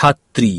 ছাত্রী